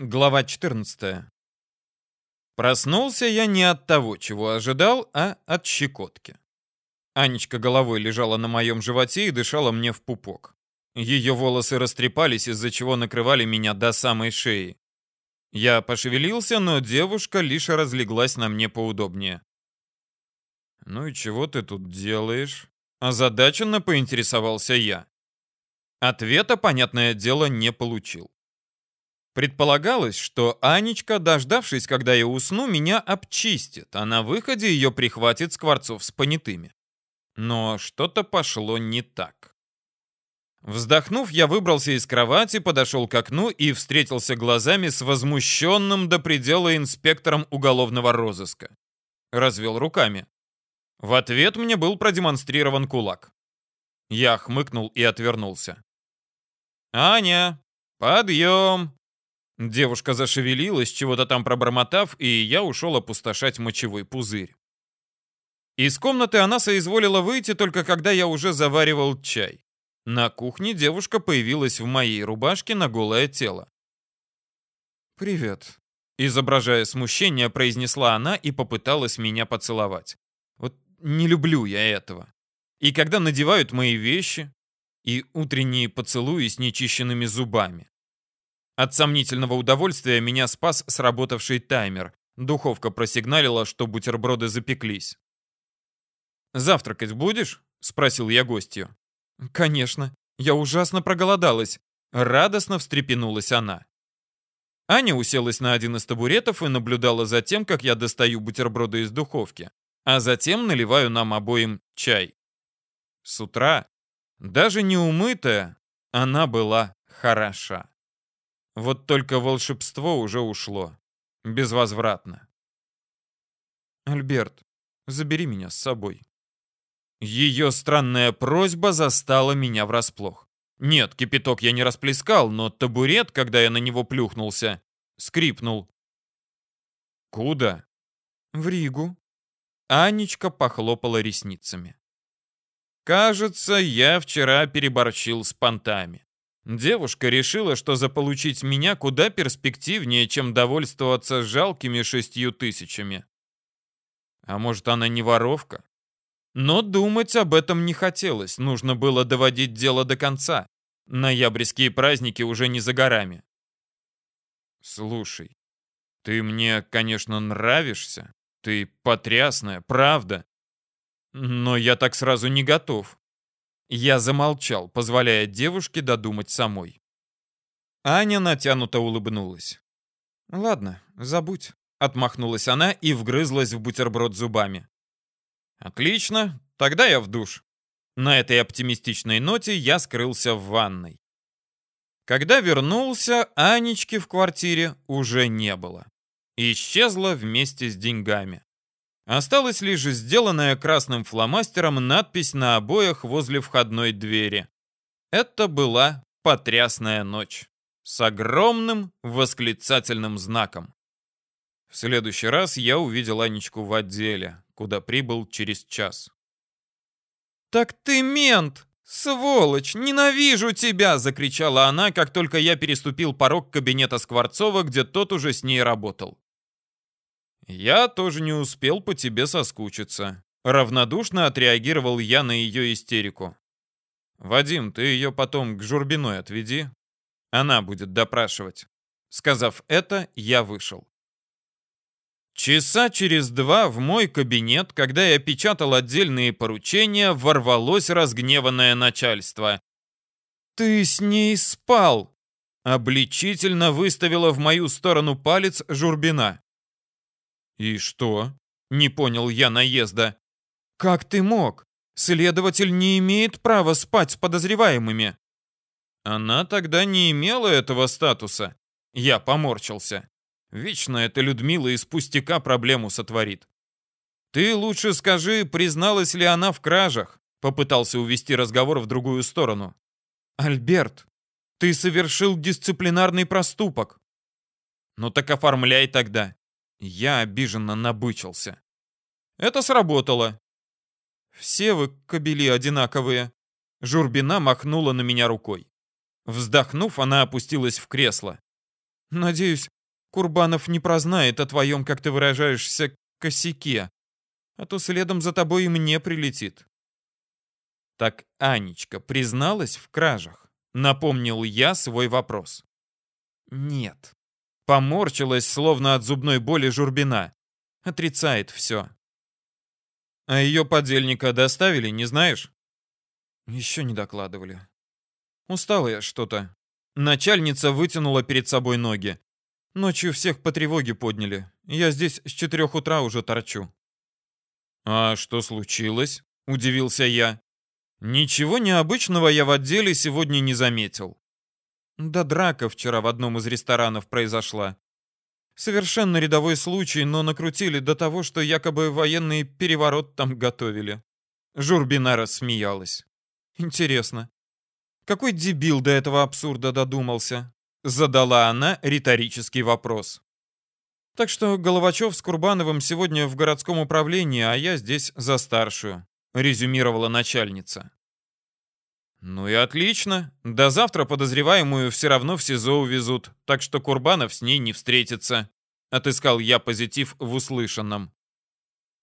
Глава 14. Проснулся я не от того, чего ожидал, а от щекотки. Анечка головой лежала на моем животе и дышала мне в пупок. Ее волосы растрепались, из-за чего накрывали меня до самой шеи. Я пошевелился, но девушка лишь разлеглась на мне поудобнее. «Ну и чего ты тут делаешь?» Озадаченно поинтересовался я. Ответа, понятное дело, не получил. Предполагалось, что Анечка, дождавшись, когда я усну, меня обчистит, а на выходе ее прихватит Скворцов с понятыми. Но что-то пошло не так. Вздохнув, я выбрался из кровати, подошел к окну и встретился глазами с возмущенным до предела инспектором уголовного розыска. Развел руками. В ответ мне был продемонстрирован кулак. Я хмыкнул и отвернулся. «Аня, подъем!» Девушка зашевелилась, чего-то там пробормотав, и я ушел опустошать мочевой пузырь. Из комнаты она соизволила выйти только когда я уже заваривал чай. На кухне девушка появилась в моей рубашке на голое тело. «Привет», — изображая смущение, произнесла она и попыталась меня поцеловать. Вот не люблю я этого. И когда надевают мои вещи, и утренние поцелуи с нечищенными зубами. От сомнительного удовольствия меня спас сработавший таймер. Духовка просигналила, что бутерброды запеклись. «Завтракать будешь?» — спросил я гостью. «Конечно. Я ужасно проголодалась». Радостно встрепенулась она. Аня уселась на один из табуретов и наблюдала за тем, как я достаю бутерброды из духовки, а затем наливаю нам обоим чай. С утра, даже не умытая, она была хороша. Вот только волшебство уже ушло. Безвозвратно. «Альберт, забери меня с собой». Ее странная просьба застала меня врасплох. Нет, кипяток я не расплескал, но табурет, когда я на него плюхнулся, скрипнул. «Куда?» «В Ригу». Анечка похлопала ресницами. «Кажется, я вчера переборщил с понтами. Девушка решила, что заполучить меня куда перспективнее, чем довольствоваться жалкими шестью тысячами. А может, она не воровка? Но думать об этом не хотелось, нужно было доводить дело до конца. Ноябрьские праздники уже не за горами. Слушай, ты мне, конечно, нравишься. Ты потрясная, правда. Но я так сразу не готов. Я замолчал, позволяя девушке додумать самой. Аня натянуто улыбнулась. «Ладно, забудь», — отмахнулась она и вгрызлась в бутерброд зубами. «Отлично, тогда я в душ». На этой оптимистичной ноте я скрылся в ванной. Когда вернулся, Анечки в квартире уже не было. Исчезла вместе с деньгами. Осталась лишь сделанная красным фломастером надпись на обоях возле входной двери. Это была потрясная ночь с огромным восклицательным знаком. В следующий раз я увидел Анечку в отделе, куда прибыл через час. «Так ты мент! Сволочь! Ненавижу тебя!» — закричала она, как только я переступил порог кабинета Скворцова, где тот уже с ней работал. «Я тоже не успел по тебе соскучиться». Равнодушно отреагировал я на ее истерику. «Вадим, ты ее потом к Журбиной отведи. Она будет допрашивать». Сказав это, я вышел. Часа через два в мой кабинет, когда я печатал отдельные поручения, ворвалось разгневанное начальство. «Ты с ней спал!» Обличительно выставила в мою сторону палец Журбина. «И что?» — не понял я наезда. «Как ты мог? Следователь не имеет права спать с подозреваемыми». Она тогда не имела этого статуса. Я поморщился. Вечно эта Людмила из пустяка проблему сотворит. «Ты лучше скажи, призналась ли она в кражах?» Попытался увести разговор в другую сторону. «Альберт, ты совершил дисциплинарный проступок». «Ну так оформляй тогда. Я обиженно набычился. Это сработало. Все вы, кобели, одинаковые. Журбина махнула на меня рукой. Вздохнув, она опустилась в кресло. Надеюсь, Курбанов не прознает о твоем, как ты выражаешься, косяке, а то следом за тобой и мне прилетит. Так Анечка призналась в кражах? Напомнил я свой вопрос. Нет. Поморщилась, словно от зубной боли Журбина. Отрицает все. А ее подельника доставили, не знаешь? Еще не докладывали. Устала я что-то. Начальница вытянула перед собой ноги. Ночью всех по тревоге подняли. Я здесь с четырех утра уже торчу. А что случилось? Удивился я. Ничего необычного я в отделе сегодня не заметил. Да драка вчера в одном из ресторанов произошла. Совершенно рядовой случай, но накрутили до того, что якобы военный переворот там готовили. Журбина рассмеялась. Интересно, какой дебил до этого абсурда додумался? Задала она риторический вопрос. Так что Головачев с Курбановым сегодня в городском управлении, а я здесь за старшую, резюмировала начальница. Ну и отлично. До завтра подозреваемую все равно в СИЗО увезут, так что Курбанов с ней не встретится. Отыскал я позитив в услышанном.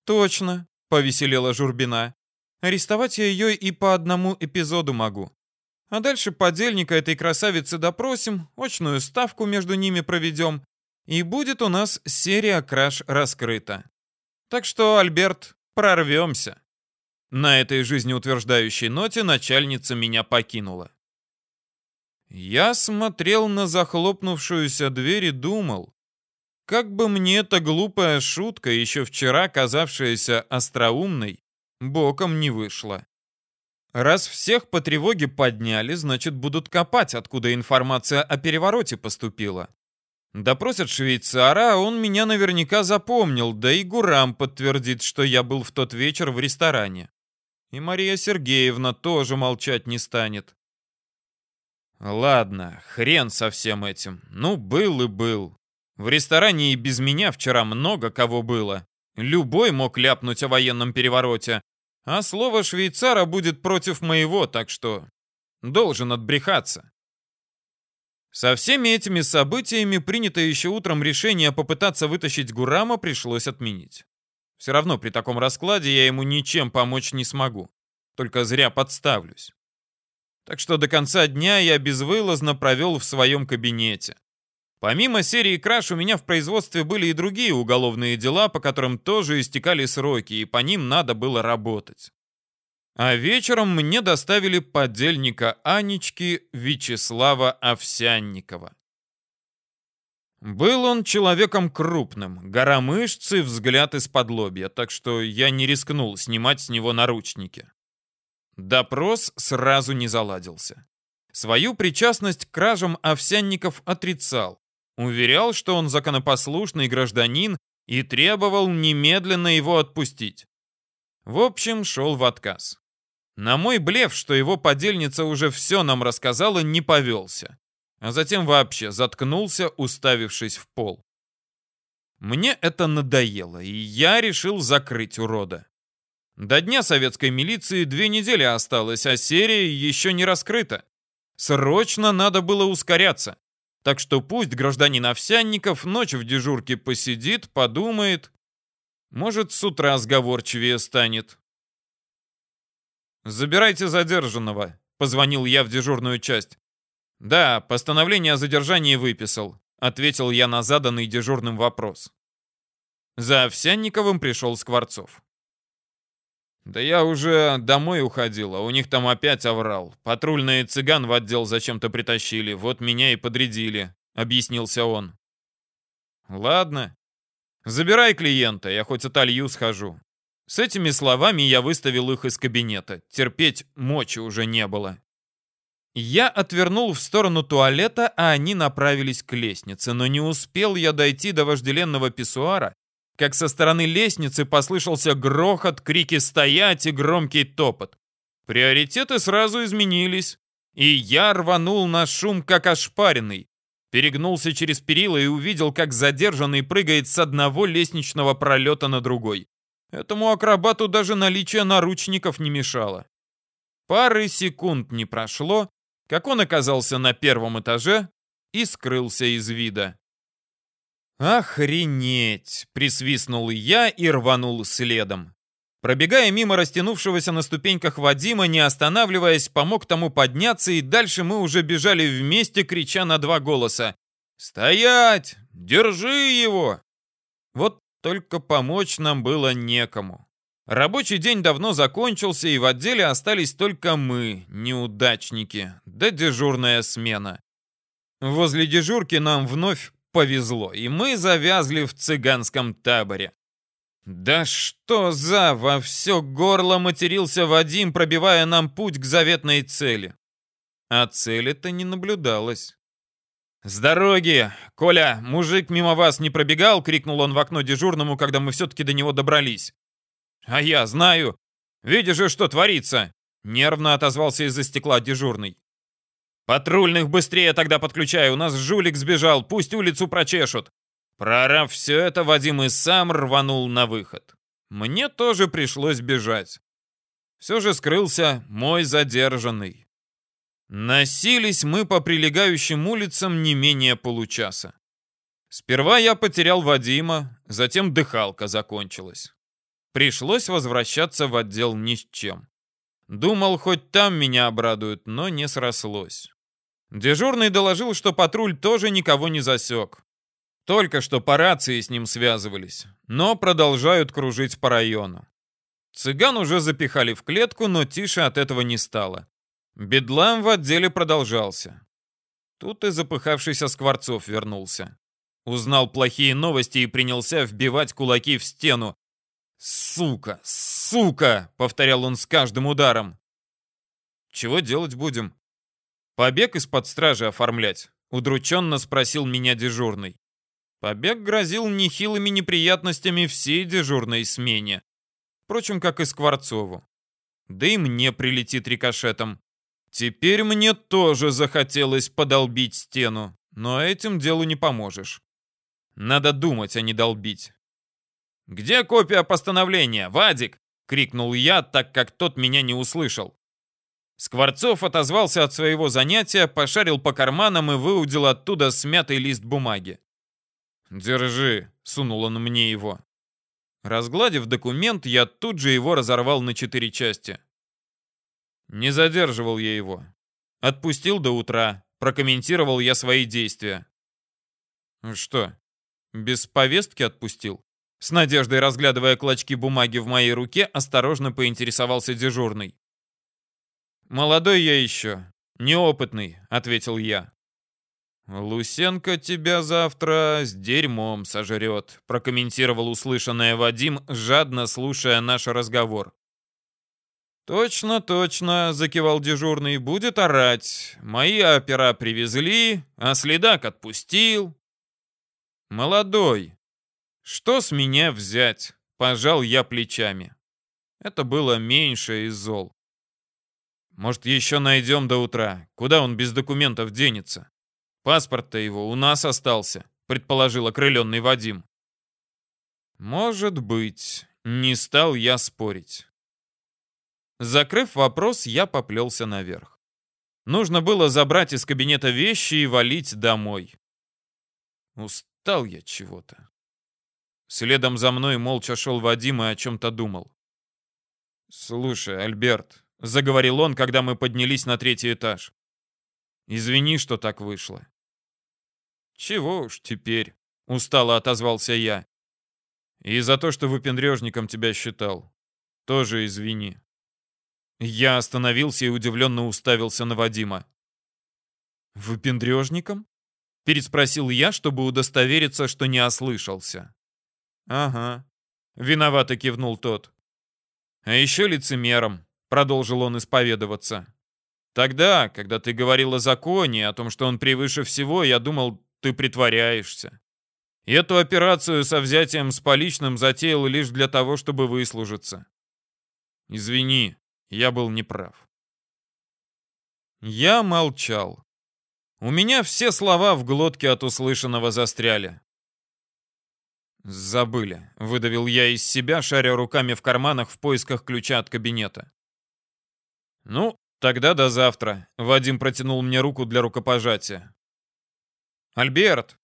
Точно, повеселела Журбина. Арестовать я ее и по одному эпизоду могу. А дальше подельника этой красавицы допросим, очную ставку между ними проведем, и будет у нас серия краж раскрыта. Так что, Альберт, прорвемся. На этой жизнеутверждающей ноте начальница меня покинула. Я смотрел на захлопнувшуюся дверь и думал, как бы мне эта глупая шутка, еще вчера казавшаяся остроумной, боком не вышла. Раз всех по тревоге подняли, значит будут копать, откуда информация о перевороте поступила. Допросят швейцара, а он меня наверняка запомнил, да и Гурам подтвердит, что я был в тот вечер в ресторане. И Мария Сергеевна тоже молчать не станет. Ладно, хрен со всем этим. Ну, был и был. В ресторане и без меня вчера много кого было. Любой мог ляпнуть о военном перевороте. А слово швейцара будет против моего, так что должен отбрехаться. Со всеми этими событиями принятое еще утром решение попытаться вытащить Гурама пришлось отменить. Все равно при таком раскладе я ему ничем помочь не смогу. Только зря подставлюсь. Так что до конца дня я безвылазно провел в своем кабинете. Помимо серии краж у меня в производстве были и другие уголовные дела, по которым тоже истекали сроки, и по ним надо было работать. А вечером мне доставили подельника Анечки Вячеслава Овсянникова. Был он человеком крупным, гора мышцы, взгляд из-под лобья, так что я не рискнул снимать с него наручники. Допрос сразу не заладился. Свою причастность к кражам Овсянников отрицал. Уверял, что он законопослушный гражданин и требовал немедленно его отпустить. В общем, шел в отказ. На мой блеф, что его подельница уже все нам рассказала, не повелся а затем вообще заткнулся, уставившись в пол. Мне это надоело, и я решил закрыть урода. До дня советской милиции две недели осталось, а серия еще не раскрыта. Срочно надо было ускоряться. Так что пусть гражданин Овсянников ночь в дежурке посидит, подумает. Может, с утра сговорчивее станет. «Забирайте задержанного», — позвонил я в дежурную часть. «Да, постановление о задержании выписал», — ответил я на заданный дежурным вопрос. За Овсянниковым пришел Скворцов. «Да я уже домой уходил, а у них там опять оврал. Патрульные цыган в отдел зачем-то притащили, вот меня и подрядили», — объяснился он. «Ладно. Забирай клиента, я хоть отолью схожу». С этими словами я выставил их из кабинета. Терпеть мочи уже не было. Я отвернул в сторону туалета, а они направились к лестнице, но не успел я дойти до вожделенного писсуара, как со стороны лестницы послышался грохот, крики «стоять» и громкий топот. Приоритеты сразу изменились, и я рванул на шум, как ошпаренный. Перегнулся через перила и увидел, как задержанный прыгает с одного лестничного пролета на другой. Этому акробату даже наличие наручников не мешало. Пары секунд не прошло, как он оказался на первом этаже и скрылся из вида. «Охренеть!» — присвистнул я и рванул следом. Пробегая мимо растянувшегося на ступеньках Вадима, не останавливаясь, помог тому подняться, и дальше мы уже бежали вместе, крича на два голоса. «Стоять! Держи его!» Вот только помочь нам было некому. Рабочий день давно закончился, и в отделе остались только мы, неудачники, да дежурная смена. Возле дежурки нам вновь повезло, и мы завязли в цыганском таборе. Да что за во все горло матерился Вадим, пробивая нам путь к заветной цели. А цели-то не наблюдалось. «С дороги! Коля, мужик мимо вас не пробегал?» — крикнул он в окно дежурному, когда мы все-таки до него добрались. «А я знаю. Видишь же, что творится!» — нервно отозвался из-за стекла дежурный. «Патрульных быстрее тогда подключай, у нас жулик сбежал, пусть улицу прочешут. Прорав все это, Вадим и сам рванул на выход. Мне тоже пришлось бежать. Все же скрылся мой задержанный. Носились мы по прилегающим улицам не менее получаса. Сперва я потерял Вадима, затем дыхалка закончилась. Пришлось возвращаться в отдел ни с чем. Думал, хоть там меня обрадуют, но не срослось. Дежурный доложил, что патруль тоже никого не засек. Только что по рации с ним связывались, но продолжают кружить по району. Цыган уже запихали в клетку, но тише от этого не стало. Бедлам в отделе продолжался. Тут и запыхавшийся Скворцов вернулся. Узнал плохие новости и принялся вбивать кулаки в стену. «Сука! Сука!» — повторял он с каждым ударом. «Чего делать будем?» «Побег из-под стражи оформлять?» — удрученно спросил меня дежурный. Побег грозил нехилыми неприятностями всей дежурной смене. Впрочем, как и Скворцову. Да и мне прилетит рикошетом. Теперь мне тоже захотелось подолбить стену, но этим делу не поможешь. Надо думать, а не долбить. «Где копия постановления, Вадик?» — крикнул я, так как тот меня не услышал. Скворцов отозвался от своего занятия, пошарил по карманам и выудил оттуда смятый лист бумаги. «Держи», — сунул он мне его. Разгладив документ, я тут же его разорвал на четыре части. Не задерживал я его. Отпустил до утра. Прокомментировал я свои действия. Что, без повестки отпустил? С надеждой разглядывая клочки бумаги в моей руке, осторожно поинтересовался дежурный. «Молодой я еще, неопытный», — ответил я. «Лусенко тебя завтра с дерьмом сожрет», — прокомментировал услышанное Вадим, жадно слушая наш разговор. «Точно, точно», — закивал дежурный, — «будет орать. Мои опера привезли, а следак отпустил». «Молодой, что с меня взять?» — пожал я плечами. Это было меньше из зол. «Может, еще найдем до утра. Куда он без документов денется?» Паспорт-то его у нас остался, предположил окрыленный Вадим. Может быть, не стал я спорить. Закрыв вопрос, я поплелся наверх. Нужно было забрать из кабинета вещи и валить домой. Устал я чего-то. Следом за мной молча шел Вадим и о чем-то думал. «Слушай, Альберт», — заговорил он, когда мы поднялись на третий этаж. «Извини, что так вышло. «Чего уж теперь?» — устало отозвался я. «И за то, что выпендрежником тебя считал. Тоже извини». Я остановился и удивленно уставился на Вадима. «Выпендрежником?» — переспросил я, чтобы удостовериться, что не ослышался. «Ага», — виновато кивнул тот. «А еще лицемером», — продолжил он исповедоваться. «Тогда, когда ты говорил о законе, о том, что он превыше всего, я думал, ты притворяешься. Эту операцию со взятием с поличным затеял лишь для того, чтобы выслужиться. Извини, я был неправ. Я молчал. У меня все слова в глотке от услышанного застряли. «Забыли», — выдавил я из себя, шаря руками в карманах в поисках ключа от кабинета. «Ну, тогда до завтра», — Вадим протянул мне руку для рукопожатия. «Альберт!»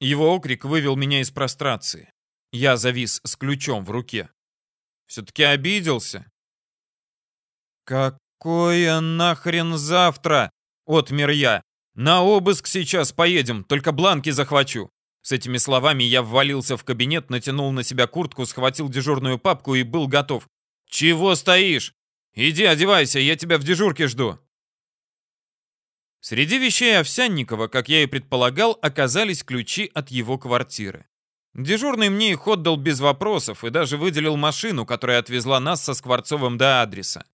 Его окрик вывел меня из прострации. Я завис с ключом в руке. Все-таки обиделся. «Какое нахрен завтра?» — отмер я. «На обыск сейчас поедем, только бланки захвачу». С этими словами я ввалился в кабинет, натянул на себя куртку, схватил дежурную папку и был готов. «Чего стоишь? Иди одевайся, я тебя в дежурке жду». Среди вещей Овсянникова, как я и предполагал, оказались ключи от его квартиры. Дежурный мне их отдал без вопросов и даже выделил машину, которая отвезла нас со Скворцовым до адреса.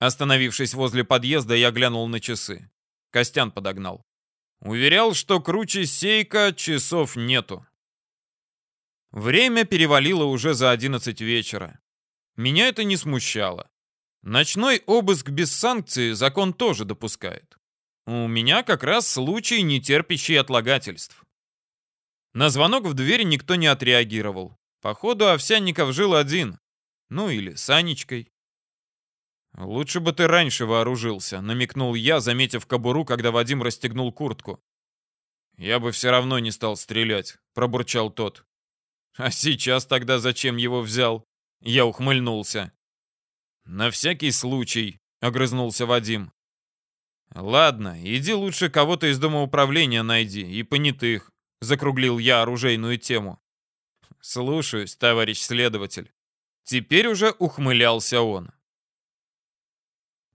Остановившись возле подъезда, я глянул на часы. Костян подогнал. Уверял, что круче сейка часов нету. Время перевалило уже за 11 вечера. Меня это не смущало. Ночной обыск без санкции закон тоже допускает. У меня как раз случай, не терпящий отлагательств. На звонок в дверь никто не отреагировал. Походу, Овсянников жил один. Ну или с Анечкой. «Лучше бы ты раньше вооружился», — намекнул я, заметив кобуру, когда Вадим расстегнул куртку. «Я бы все равно не стал стрелять», — пробурчал тот. «А сейчас тогда зачем его взял?» Я ухмыльнулся. «На всякий случай», — огрызнулся Вадим. «Ладно, иди лучше кого-то из дома управления найди, и понятых», — закруглил я оружейную тему. «Слушаюсь, товарищ следователь». Теперь уже ухмылялся он.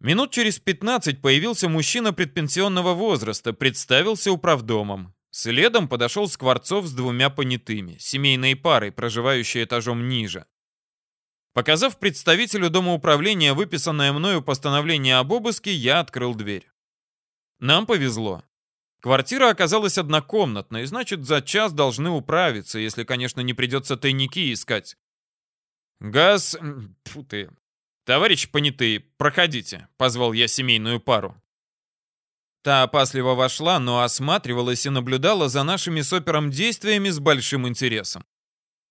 Минут через 15 появился мужчина предпенсионного возраста, представился управдомом. Следом подошел Скворцов с двумя понятыми, семейной парой, проживающей этажом ниже. Показав представителю дома управления выписанное мною постановление об обыске, я открыл дверь. Нам повезло. Квартира оказалась однокомнатной, значит, за час должны управиться, если, конечно, не придется тайники искать. Газ... Фу ты. Товарищ понятые, проходите, позвал я семейную пару. Та опасливо вошла, но осматривалась и наблюдала за нашими с действиями с большим интересом.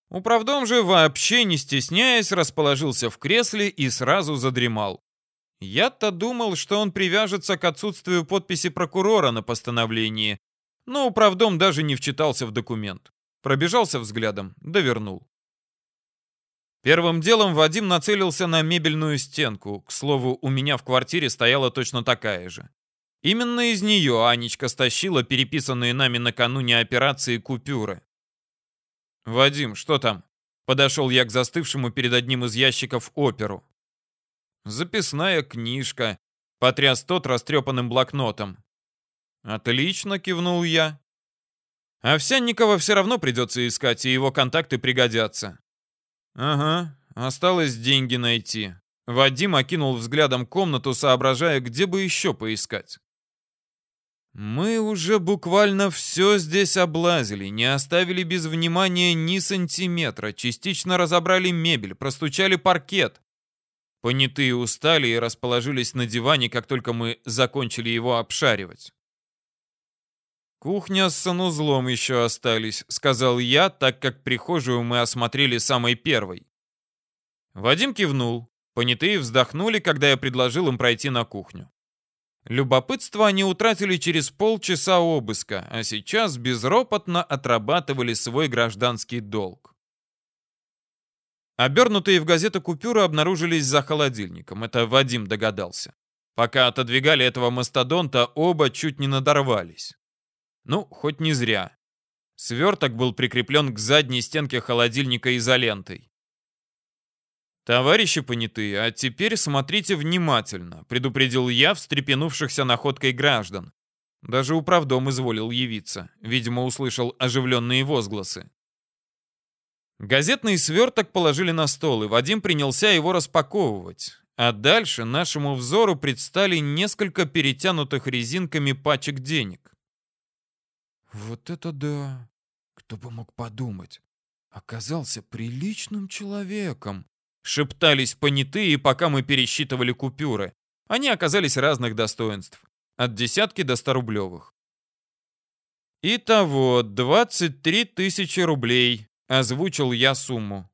Управдом же, вообще не стесняясь, расположился в кресле и сразу задремал. Я-то думал, что он привяжется к отсутствию подписи прокурора на постановлении, но управдом даже не вчитался в документ. Пробежался взглядом, довернул. Первым делом Вадим нацелился на мебельную стенку. К слову, у меня в квартире стояла точно такая же. Именно из нее Анечка стащила переписанные нами накануне операции купюры. «Вадим, что там?» Подошел я к застывшему перед одним из ящиков оперу. Записная книжка. Потряс тот растрепанным блокнотом. Отлично, кивнул я. Овсянникова все равно придется искать, и его контакты пригодятся. Ага, осталось деньги найти. Вадим окинул взглядом комнату, соображая, где бы еще поискать. Мы уже буквально все здесь облазили, не оставили без внимания ни сантиметра, частично разобрали мебель, простучали паркет. Понятые устали и расположились на диване, как только мы закончили его обшаривать. «Кухня с санузлом еще остались», — сказал я, так как прихожую мы осмотрели самой первой. Вадим кивнул. Понятые вздохнули, когда я предложил им пройти на кухню. Любопытство они утратили через полчаса обыска, а сейчас безропотно отрабатывали свой гражданский долг. Обернутые в газету купюры обнаружились за холодильником. Это Вадим догадался. Пока отодвигали этого мастодонта, оба чуть не надорвались. Ну, хоть не зря. Сверток был прикреплен к задней стенке холодильника изолентой. «Товарищи понятые, а теперь смотрите внимательно», — предупредил я встрепенувшихся находкой граждан. Даже управдом изволил явиться. Видимо, услышал оживленные возгласы. Газетный сверток положили на стол, и Вадим принялся его распаковывать. А дальше нашему взору предстали несколько перетянутых резинками пачек денег. «Вот это да! Кто бы мог подумать! Оказался приличным человеком!» Шептались понятые, пока мы пересчитывали купюры. Они оказались разных достоинств. От десятки до ста рублевых. Итого 23 тысячи рублей, Озвучил я сумму.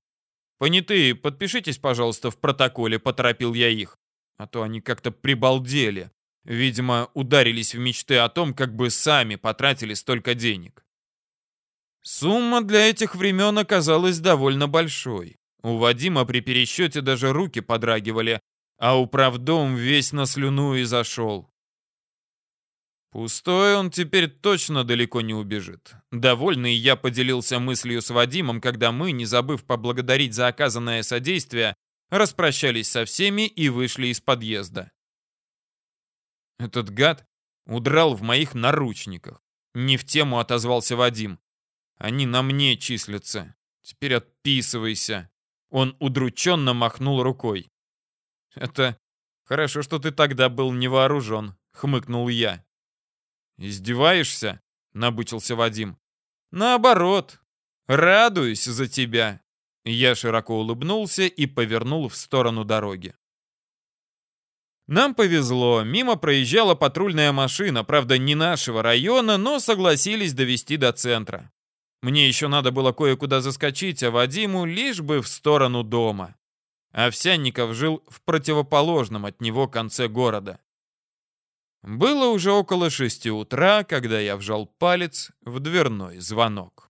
«Понятые, подпишитесь, пожалуйста, в протоколе», — поторопил я их. А то они как-то прибалдели. Видимо, ударились в мечты о том, как бы сами потратили столько денег. Сумма для этих времен оказалась довольно большой. У Вадима при пересчете даже руки подрагивали, а управдом весь на слюну и зашел. Пустой он теперь точно далеко не убежит. Довольный я поделился мыслью с Вадимом, когда мы, не забыв поблагодарить за оказанное содействие, распрощались со всеми и вышли из подъезда. Этот гад удрал в моих наручниках. Не в тему отозвался Вадим. Они на мне числятся. Теперь отписывайся. Он удрученно махнул рукой. Это хорошо, что ты тогда был не вооружен, хмыкнул я. Издеваешься? Набычился Вадим. Наоборот. Радуюсь за тебя. Я широко улыбнулся и повернул в сторону дороги. Нам повезло, мимо проезжала патрульная машина, правда не нашего района, но согласились довести до центра. Мне еще надо было кое-куда заскочить, а Вадиму лишь бы в сторону дома. Овсянников жил в противоположном от него конце города. Было уже около шести утра, когда я вжал палец в дверной звонок.